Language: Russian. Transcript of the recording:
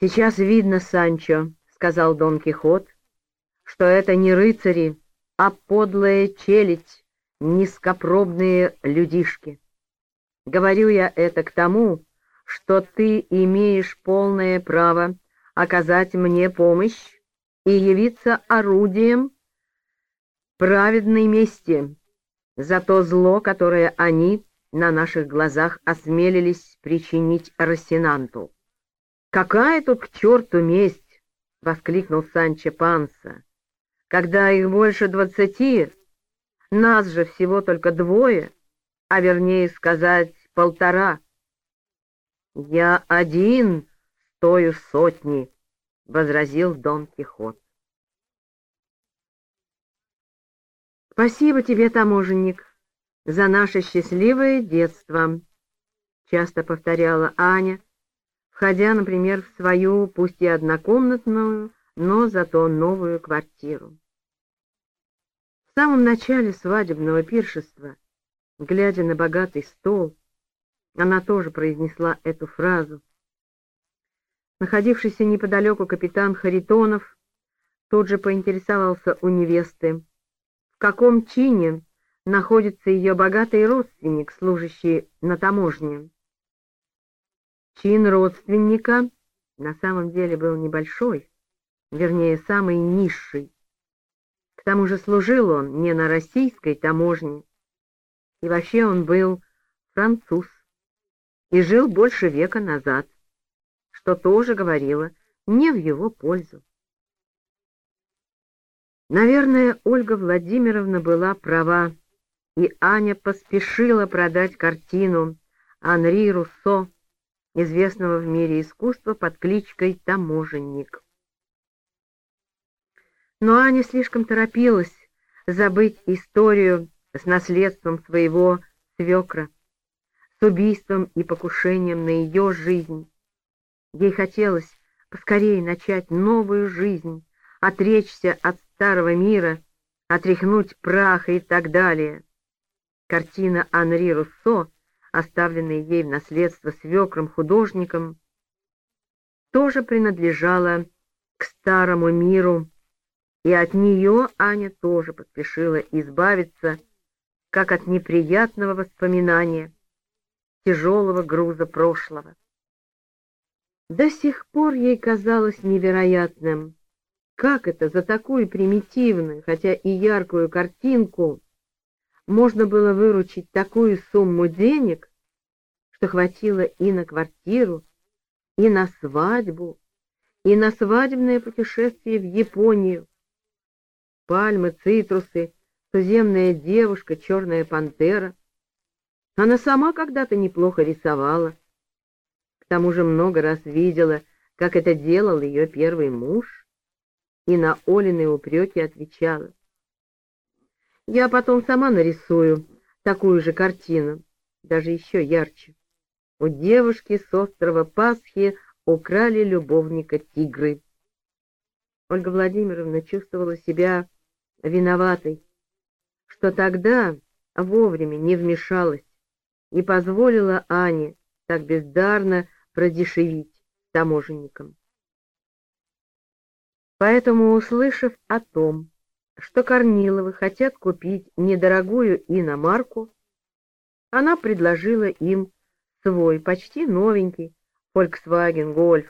«Сейчас видно, Санчо», — сказал Дон Кихот, — «что это не рыцари, а подлая челядь, низкопробные людишки. Говорю я это к тому, что ты имеешь полное право оказать мне помощь и явиться орудием праведной мести за то зло, которое они на наших глазах осмелились причинить Росинанту. «Какая тут к черту месть!» — воскликнул Санчо Панса. «Когда их больше двадцати, нас же всего только двое, а вернее сказать полтора». «Я один стою сотни», — возразил Дон Кихот. «Спасибо тебе, таможенник, за наше счастливое детство», — часто повторяла Аня, входя, например, в свою, пусть и однокомнатную, но зато новую квартиру. В самом начале свадебного пиршества, глядя на богатый стол, она тоже произнесла эту фразу. Находившийся неподалеку капитан Харитонов тут же поинтересовался у невесты, в каком чине находится ее богатый родственник, служащий на таможне. Чин родственника на самом деле был небольшой, вернее, самый низший. К тому же служил он не на российской таможне, и вообще он был француз и жил больше века назад, что тоже говорило не в его пользу. Наверное, Ольга Владимировна была права, и Аня поспешила продать картину Анри Руссо, известного в мире искусства под кличкой «Таможенник». Но Аня слишком торопилась забыть историю с наследством своего свекра, с убийством и покушением на ее жизнь. Ей хотелось поскорее начать новую жизнь, отречься от старого мира, отряхнуть прах и так далее. Картина Анри Руссо оставленная ей в наследство свекром-художником, тоже принадлежала к старому миру, и от нее Аня тоже поспешила избавиться, как от неприятного воспоминания, тяжелого груза прошлого. До сих пор ей казалось невероятным, как это за такую примитивную, хотя и яркую картинку можно было выручить такую сумму денег, что хватило и на квартиру, и на свадьбу, и на свадебное путешествие в Японию. Пальмы, цитрусы, туземная девушка, черная пантера. Она сама когда-то неплохо рисовала. К тому же много раз видела, как это делал ее первый муж, и на Олины упреки отвечала. Я потом сама нарисую такую же картину, даже еще ярче. У девушки с острова Пасхи украли любовника тигры. Ольга Владимировна чувствовала себя виноватой, что тогда вовремя не вмешалась и позволила Ане так бездарно продешевить таможенникам. Поэтому, услышав о том, что Корниловы хотят купить недорогую иномарку, она предложила им свой почти новенький Volkswagen Golf